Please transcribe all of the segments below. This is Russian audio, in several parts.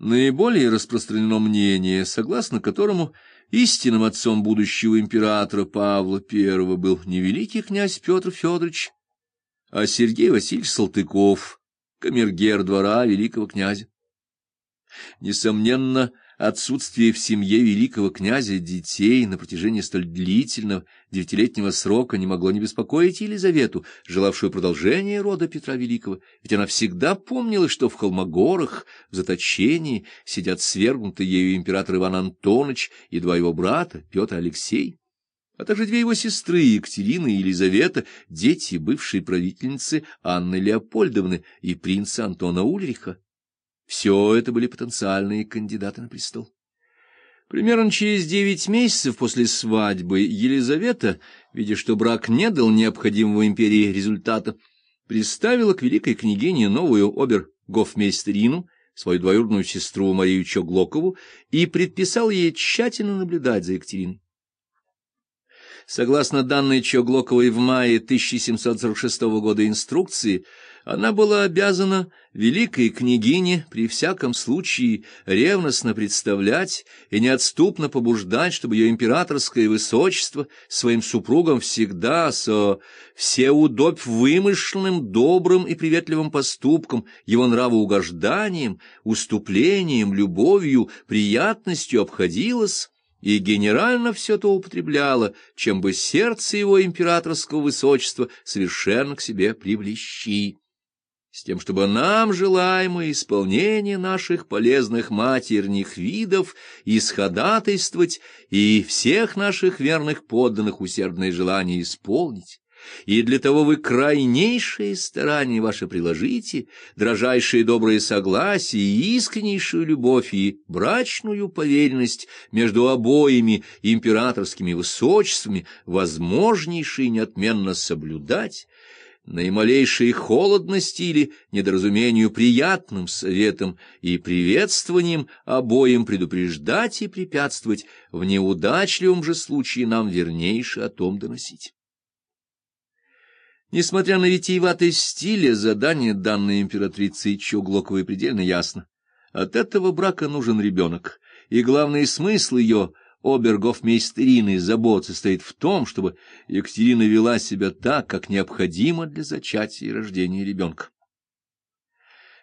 Наиболее распространено мнение, согласно которому истинным отцом будущего императора Павла I был не великий князь Петр Федорович, а Сергей Васильевич Салтыков, камергер двора великого князя. Несомненно, отсутствие в семье великого князя детей на протяжении столь длительного девятилетнего срока не могло не беспокоить Елизавету, желавшую продолжения рода Петра Великого, ведь она всегда помнила, что в Холмогорах, в заточении, сидят свергнутые ею император Иван Антонович и два его брата, Петр Алексей, а также две его сестры, Екатерина и Елизавета, дети бывшей правительницы Анны Леопольдовны и принца Антона Ульриха. Все это были потенциальные кандидаты на престол. Примерно через девять месяцев после свадьбы Елизавета, видя, что брак не дал необходимого империи результата, представила к великой княгине новую обер-гофмейстерину, свою двоюродную сестру Марию Чоглокову, и предписал ей тщательно наблюдать за Екатериной. Согласно данной Чоглоковой в мае 1746 года инструкции, она была обязана великой княгине при всяком случае ревностно представлять и неотступно побуждать, чтобы ее императорское высочество своим супругам всегда со всеудобь вымышленным, добрым и приветливым поступком, его нравоугожданием, уступлением, любовью, приятностью обходилось, и генерально все то употребляла, чем бы сердце его императорского высочества совершенно к себе привлечи с тем, чтобы нам желаемое исполнение наших полезных матерних видов исходатайствовать и всех наших верных подданных усердное желание исполнить. И для того вы крайнейшие старания ваши приложите, дрожайшие добрые согласия и искреннейшую любовь и брачную поверенность между обоими императорскими высочествами возможнейшие неотменно соблюдать, наималейшей холодности или недоразумению приятным советом и приветствованием обоим предупреждать и препятствовать, в неудачливом же случае нам вернейше о том доносить. Несмотря на витиеватость стиля, задание, данной императрицей Чуглоковой, предельно ясно. От этого брака нужен ребенок, и главный смысл ее обергофмейстериной забот состоит в том, чтобы Екатерина вела себя так, как необходимо для зачатия и рождения ребенка.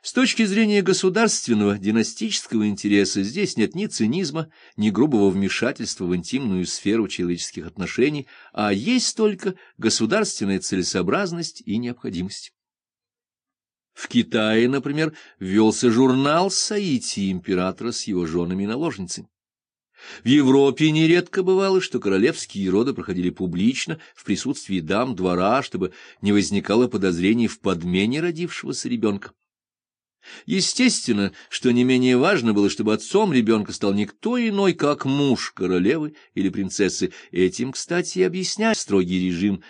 С точки зрения государственного, династического интереса здесь нет ни цинизма, ни грубого вмешательства в интимную сферу человеческих отношений, а есть только государственная целесообразность и необходимость. В Китае, например, ввелся журнал Саити императора с его женами и наложницами. В Европе нередко бывало, что королевские роды проходили публично в присутствии дам двора, чтобы не возникало подозрений в подмене родившегося ребенка. Естественно, что не менее важно было, чтобы отцом ребенка стал никто иной, как муж королевы или принцессы. Этим, кстати, и объясняет строгий режим,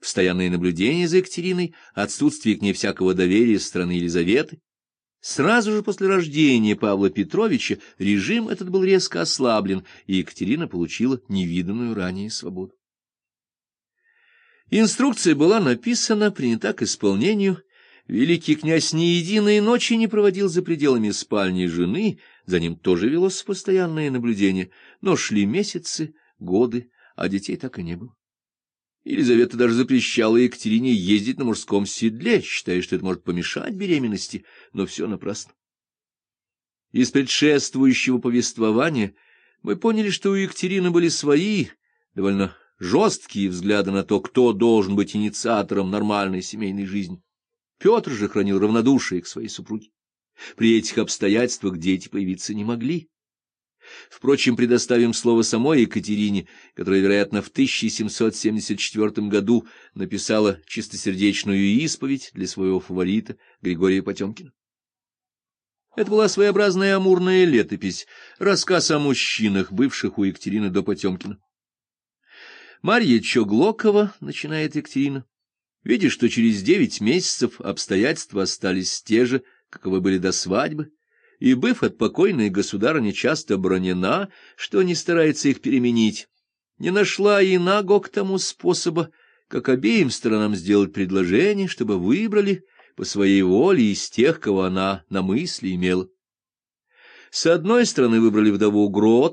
постоянное наблюдение за Екатериной, отсутствие к ней всякого доверия со стороны Елизаветы. Сразу же после рождения Павла Петровича режим этот был резко ослаблен, и Екатерина получила невиданную ранее свободу. Инструкция была написана, принята к исполнению. Великий князь ни единой ночи не проводил за пределами спальни жены, за ним тоже велось постоянное наблюдение, но шли месяцы, годы, а детей так и не было. Елизавета даже запрещала Екатерине ездить на мужском седле, считая, что это может помешать беременности, но все напрасно. Из предшествующего повествования мы поняли, что у Екатерины были свои, довольно жесткие взгляды на то, кто должен быть инициатором нормальной семейной жизни. Петр же хранил равнодушие к своей супруге. При этих обстоятельствах дети появиться не могли. Впрочем, предоставим слово самой Екатерине, которая, вероятно, в 1774 году написала чистосердечную исповедь для своего фаворита Григория Потемкина. Это была своеобразная амурная летопись, рассказ о мужчинах, бывших у Екатерины до Потемкина. Марья Чоглокова, начинает Екатерина, видя, что через девять месяцев обстоятельства остались те же, каковы были до свадьбы, и, быв от покойной государыни часто бронена, что не старается их переменить, не нашла и наго к тому способа, как обеим сторонам сделать предложение, чтобы выбрали по своей воле из тех, кого она на мысли имела. С одной стороны выбрали вдову Грот,